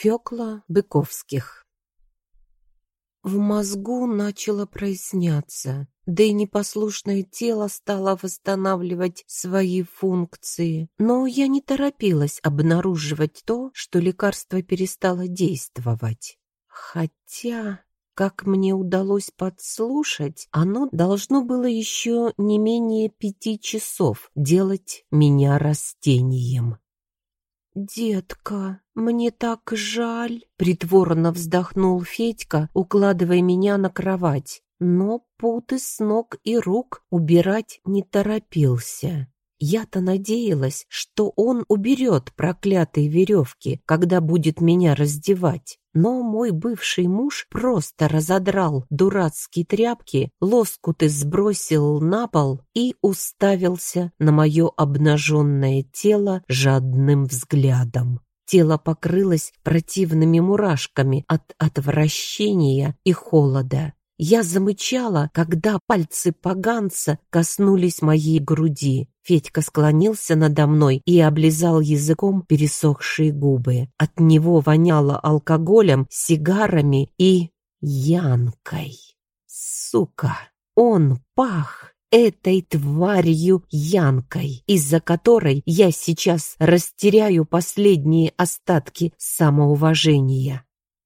Фёкла Быковских. В мозгу начало проясняться, да и непослушное тело стало восстанавливать свои функции. Но я не торопилась обнаруживать то, что лекарство перестало действовать. Хотя, как мне удалось подслушать, оно должно было еще не менее пяти часов делать меня растением. «Детка, мне так жаль!» — притворно вздохнул Федька, укладывая меня на кровать. Но путы с ног и рук убирать не торопился. Я-то надеялась, что он уберет проклятые веревки, когда будет меня раздевать. Но мой бывший муж просто разодрал дурацкие тряпки, лоскуты сбросил на пол и уставился на мое обнаженное тело жадным взглядом. Тело покрылось противными мурашками от отвращения и холода. Я замычала, когда пальцы поганца коснулись моей груди. Федька склонился надо мной и облизал языком пересохшие губы. От него воняло алкоголем, сигарами и янкой. Сука, он пах этой тварью Янкой, из-за которой я сейчас растеряю последние остатки самоуважения.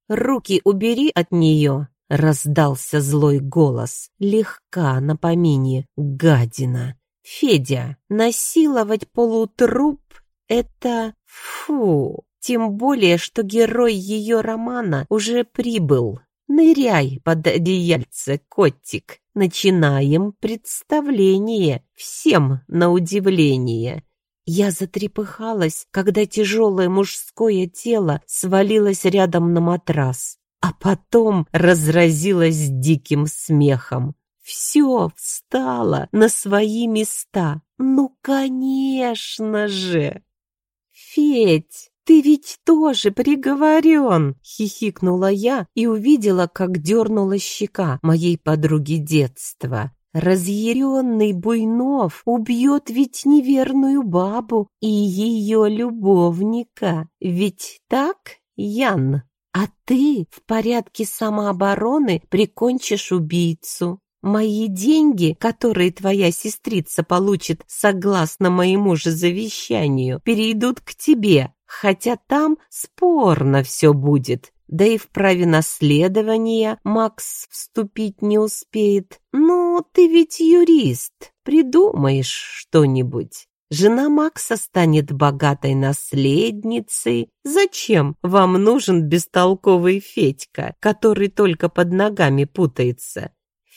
Руки убери от нее, Раздался злой голос. Легка на помине, гадина. Федя, насиловать полутруп — это... Фу! Тем более, что герой ее романа уже прибыл. Ныряй под одеяльце, котик. Начинаем представление. Всем на удивление. Я затрепыхалась, когда тяжелое мужское тело свалилось рядом на матрас а потом разразилась диким смехом. Все встало на свои места. Ну, конечно же! Федь, ты ведь тоже приговорен!» — хихикнула я и увидела, как дернула щека моей подруги детства. Разъяренный Буйнов убьет ведь неверную бабу и ее любовника. Ведь так, Ян? А ты в порядке самообороны прикончишь убийцу. Мои деньги, которые твоя сестрица получит согласно моему же завещанию, перейдут к тебе, хотя там спорно все будет. Да и в праве наследования Макс вступить не успеет. Ну, ты ведь юрист, придумаешь что-нибудь. Жена Макса станет богатой наследницей. Зачем вам нужен бестолковый Федька, который только под ногами путается?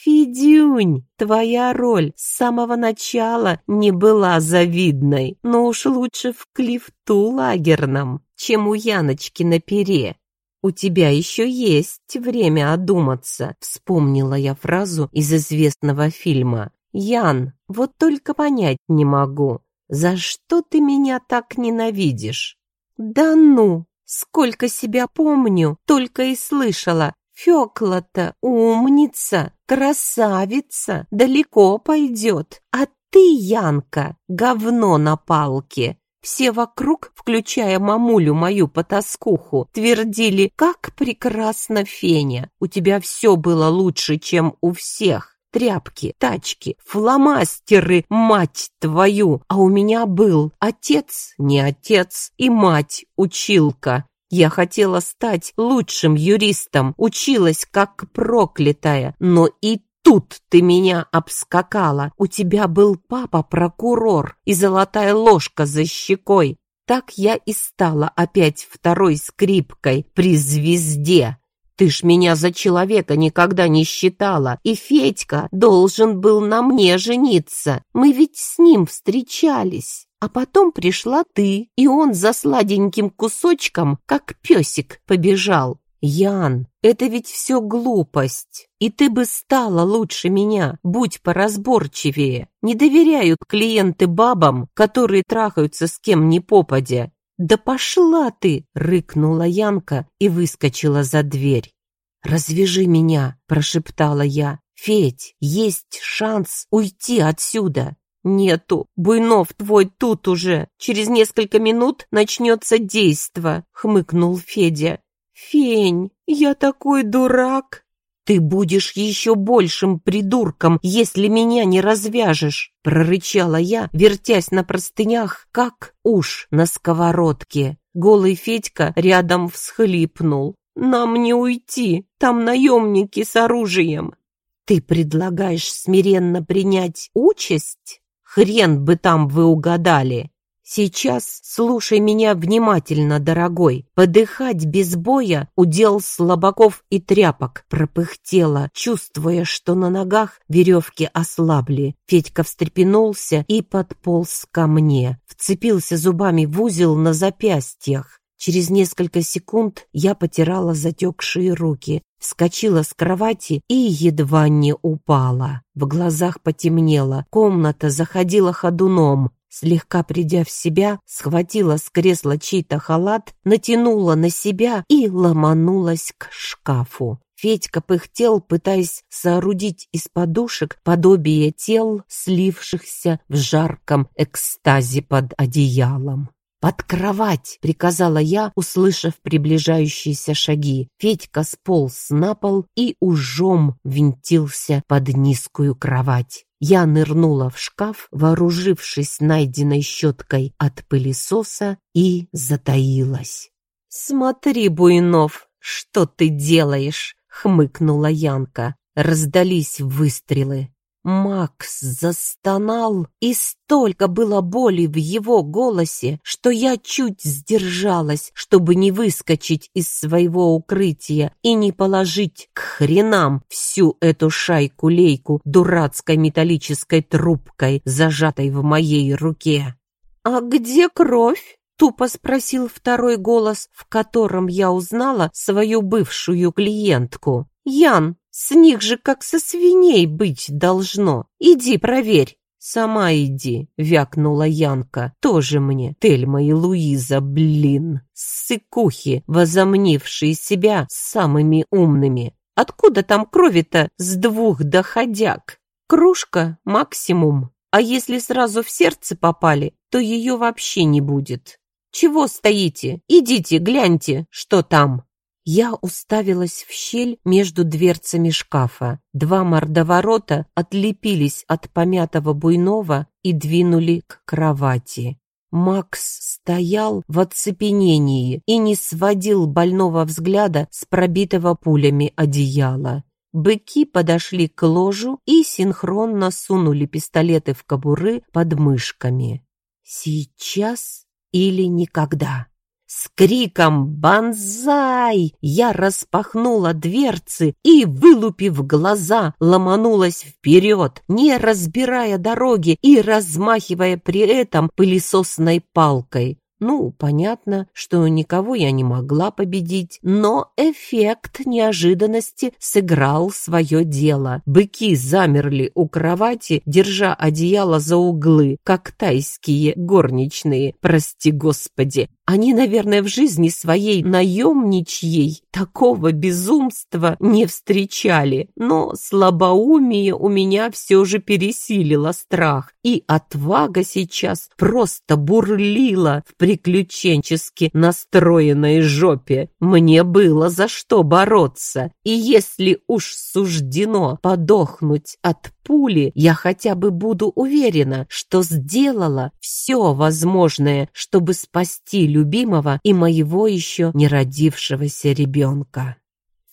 Федюнь, твоя роль с самого начала не была завидной, но уж лучше в клифту лагерном, чем у Яночки на пере. «У тебя еще есть время одуматься», — вспомнила я фразу из известного фильма. «Ян, вот только понять не могу, «За что ты меня так ненавидишь?» «Да ну! Сколько себя помню, только и слышала. Фёкла-то умница, красавица, далеко пойдет. А ты, Янка, говно на палке. Все вокруг, включая мамулю мою потаскуху, твердили, как прекрасно Феня. У тебя все было лучше, чем у всех тряпки, тачки, фломастеры, мать твою! А у меня был отец, не отец, и мать, училка. Я хотела стать лучшим юристом, училась как проклятая, но и тут ты меня обскакала. У тебя был папа-прокурор и золотая ложка за щекой. Так я и стала опять второй скрипкой при звезде. Ты ж меня за человека никогда не считала, и Федька должен был на мне жениться. Мы ведь с ним встречались. А потом пришла ты, и он за сладеньким кусочком, как песик, побежал. Ян, это ведь все глупость. И ты бы стала лучше меня, будь поразборчивее. Не доверяют клиенты бабам, которые трахаются с кем ни попадя. «Да пошла ты!» — рыкнула Янка и выскочила за дверь. «Развяжи меня!» — прошептала я. «Федь, есть шанс уйти отсюда!» «Нету! Буйнов твой тут уже! Через несколько минут начнется действо!» — хмыкнул Федя. «Фень, я такой дурак!» «Ты будешь еще большим придурком, если меня не развяжешь!» Прорычала я, вертясь на простынях, как уж на сковородке. Голый Федька рядом всхлипнул. «Нам не уйти, там наемники с оружием!» «Ты предлагаешь смиренно принять участь? Хрен бы там вы угадали!» Сейчас слушай меня внимательно, дорогой. Подыхать без боя удел слабаков и тряпок. Пропыхтела, чувствуя, что на ногах веревки ослабли. Федька встрепенулся и подполз ко мне. Вцепился зубами в узел на запястьях. Через несколько секунд я потирала затекшие руки, вскочила с кровати и едва не упала. В глазах потемнело, комната заходила ходуном. Слегка придя в себя, схватила с кресла чей-то халат, натянула на себя и ломанулась к шкафу. Федька пыхтел, пытаясь соорудить из подушек подобие тел, слившихся в жарком экстазе под одеялом. «Под кровать!» — приказала я, услышав приближающиеся шаги. Федька сполз на пол и ужом винтился под низкую кровать. Я нырнула в шкаф, вооружившись найденной щеткой от пылесоса, и затаилась. «Смотри, Буйнов, что ты делаешь?» — хмыкнула Янка. Раздались выстрелы. Макс застонал, и столько было боли в его голосе, что я чуть сдержалась, чтобы не выскочить из своего укрытия и не положить к хренам всю эту шайку-лейку дурацкой металлической трубкой, зажатой в моей руке. «А где кровь?» — тупо спросил второй голос, в котором я узнала свою бывшую клиентку. «Ян, с них же как со свиней быть должно. Иди проверь. «Сама иди», — вякнула Янка. «Тоже мне, Тельма и Луиза, блин! Сыкухи, возомнившие себя самыми умными. Откуда там крови-то с двух доходяг? Кружка — максимум. А если сразу в сердце попали, то ее вообще не будет. Чего стоите? Идите, гляньте, что там». Я уставилась в щель между дверцами шкафа. Два мордоворота отлепились от помятого буйного и двинули к кровати. Макс стоял в оцепенении и не сводил больного взгляда с пробитого пулями одеяла. Быки подошли к ложу и синхронно сунули пистолеты в кобуры под мышками. «Сейчас или никогда?» С криком «Бонзай!» я распахнула дверцы и, вылупив глаза, ломанулась вперед, не разбирая дороги и размахивая при этом пылесосной палкой. Ну, понятно, что никого я не могла победить, но эффект неожиданности сыграл свое дело. Быки замерли у кровати, держа одеяло за углы, как тайские горничные, прости господи. Они, наверное, в жизни своей наемничьей такого безумства не встречали, но слабоумие у меня все же пересилило страх, и отвага сейчас просто бурлила в приключенчески настроенной жопе. Мне было за что бороться, и если уж суждено подохнуть от пули, я хотя бы буду уверена, что сделала все возможное, чтобы спасти любимого и моего еще не родившегося ребенка.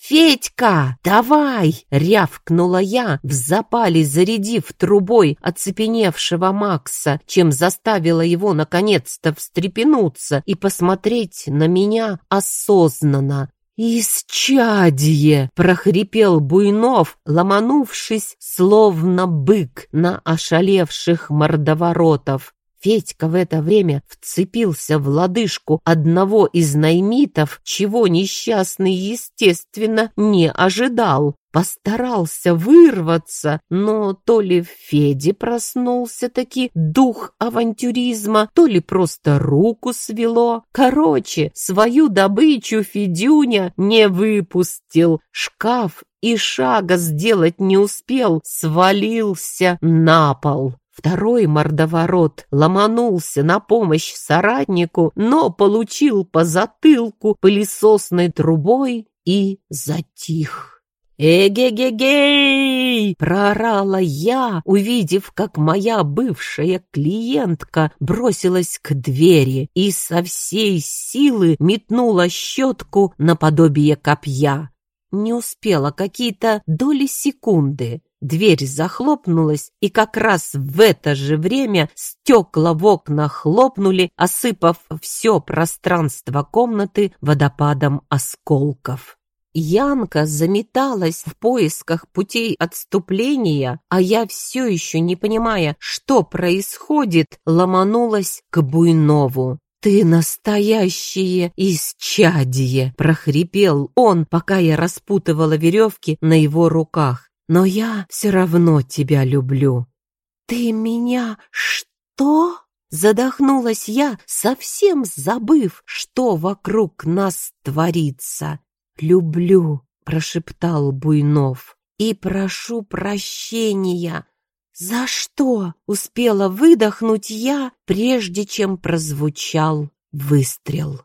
«Федька, давай!» — рявкнула я, в запале зарядив трубой оцепеневшего Макса, чем заставила его наконец-то встрепенуться и посмотреть на меня осознанно, «Исчадье!» — прохрипел Буйнов, ломанувшись, словно бык на ошалевших мордоворотов. Федька в это время вцепился в лодыжку одного из наймитов, чего несчастный, естественно, не ожидал. Постарался вырваться, но то ли в Феде проснулся таки дух авантюризма, то ли просто руку свело. Короче, свою добычу Федюня не выпустил. Шкаф и шага сделать не успел, свалился на пол. Второй мордоворот ломанулся на помощь соратнику, но получил по затылку пылесосной трубой и затих. «Эге-ге-гей!» — проорала я, увидев, как моя бывшая клиентка бросилась к двери и со всей силы метнула щетку наподобие копья. Не успела какие-то доли секунды. Дверь захлопнулась, и как раз в это же время стекла в окна хлопнули, осыпав все пространство комнаты водопадом осколков. Янка заметалась в поисках путей отступления, а я все еще, не понимая, что происходит, ломанулась к Буйнову. «Ты настоящее исчадие!» — прохрипел он, пока я распутывала веревки на его руках но я все равно тебя люблю». «Ты меня что?» Задохнулась я, совсем забыв, что вокруг нас творится. «Люблю», — прошептал Буйнов, — «и прошу прощения». «За что?» — успела выдохнуть я, прежде чем прозвучал выстрел.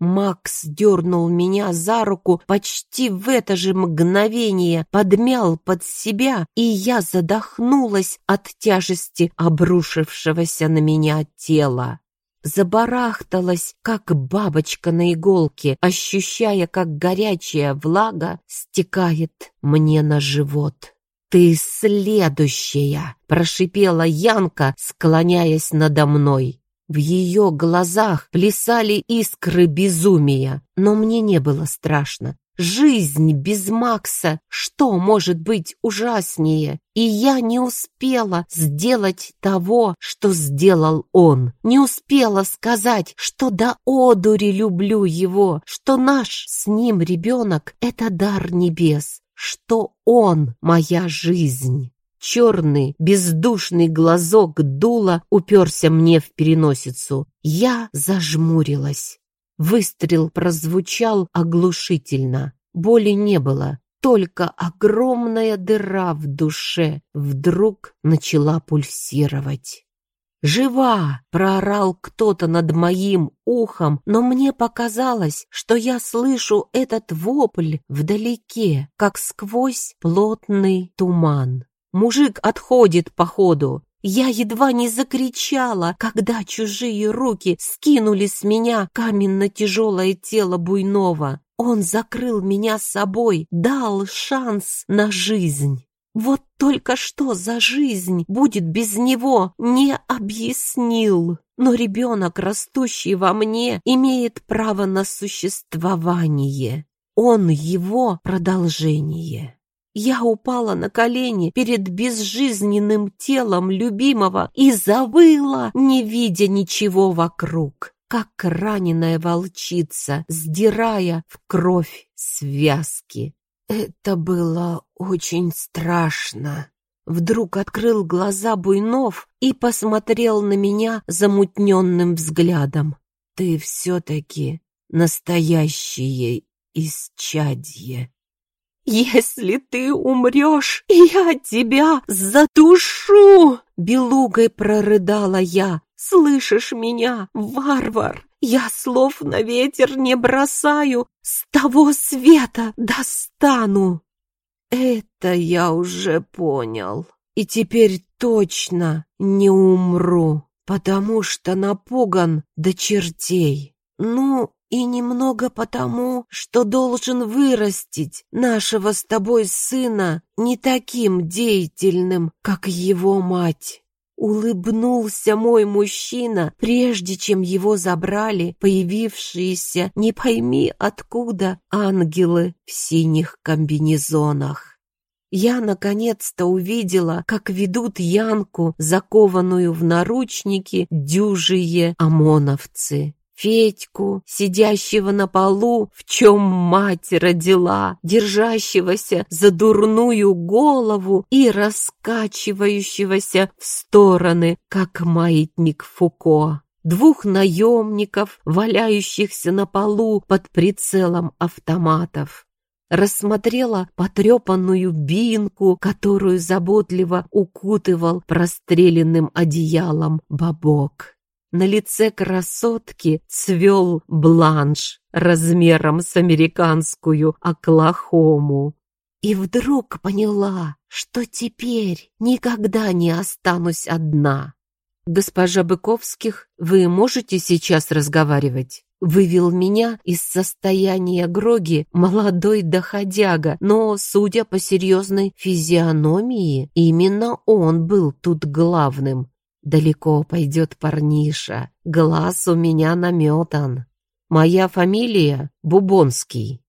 Макс дернул меня за руку почти в это же мгновение, подмял под себя, и я задохнулась от тяжести обрушившегося на меня тела. Забарахталась, как бабочка на иголке, ощущая, как горячая влага стекает мне на живот. «Ты следующая!» — прошипела Янка, склоняясь надо мной. В ее глазах плясали искры безумия, но мне не было страшно. Жизнь без Макса, что может быть ужаснее? И я не успела сделать того, что сделал он. Не успела сказать, что до одури люблю его, что наш с ним ребенок — это дар небес, что он — моя жизнь. Черный, бездушный глазок дула уперся мне в переносицу. Я зажмурилась. Выстрел прозвучал оглушительно. Боли не было, только огромная дыра в душе вдруг начала пульсировать. «Жива!» — проорал кто-то над моим ухом, но мне показалось, что я слышу этот вопль вдалеке, как сквозь плотный туман. Мужик отходит по ходу. Я едва не закричала, когда чужие руки скинули с меня каменно-тяжелое тело Буйнова. Он закрыл меня собой, дал шанс на жизнь. Вот только что за жизнь будет без него, не объяснил. Но ребенок, растущий во мне, имеет право на существование. Он его продолжение. Я упала на колени перед безжизненным телом любимого и завыла, не видя ничего вокруг, как раненая волчица, сдирая в кровь связки. Это было очень страшно. Вдруг открыл глаза Буйнов и посмотрел на меня замутненным взглядом. «Ты все-таки настоящее исчадье». «Если ты умрешь, я тебя задушу!» Белугой прорыдала я. «Слышишь меня, варвар? Я слов на ветер не бросаю, с того света достану!» «Это я уже понял, и теперь точно не умру, потому что напуган до чертей. Ну, и немного потому, что должен вырастить нашего с тобой сына не таким деятельным, как его мать. Улыбнулся мой мужчина, прежде чем его забрали появившиеся, не пойми откуда, ангелы в синих комбинезонах. Я наконец-то увидела, как ведут Янку, закованную в наручники, дюжие ОМОНовцы. Федьку, сидящего на полу, в чем мать родила, держащегося за дурную голову и раскачивающегося в стороны, как маятник Фуко. Двух наемников, валяющихся на полу под прицелом автоматов. рассмотрела потрепанную бинку, которую заботливо укутывал простреленным одеялом бабок. На лице красотки цвел бланш размером с американскую Оклахому. И вдруг поняла, что теперь никогда не останусь одна. «Госпожа Быковских, вы можете сейчас разговаривать?» Вывел меня из состояния гроги молодой доходяга, но, судя по серьезной физиономии, именно он был тут главным. Далеко пойдет парниша, глаз у меня наметан. Моя фамилия Бубонский.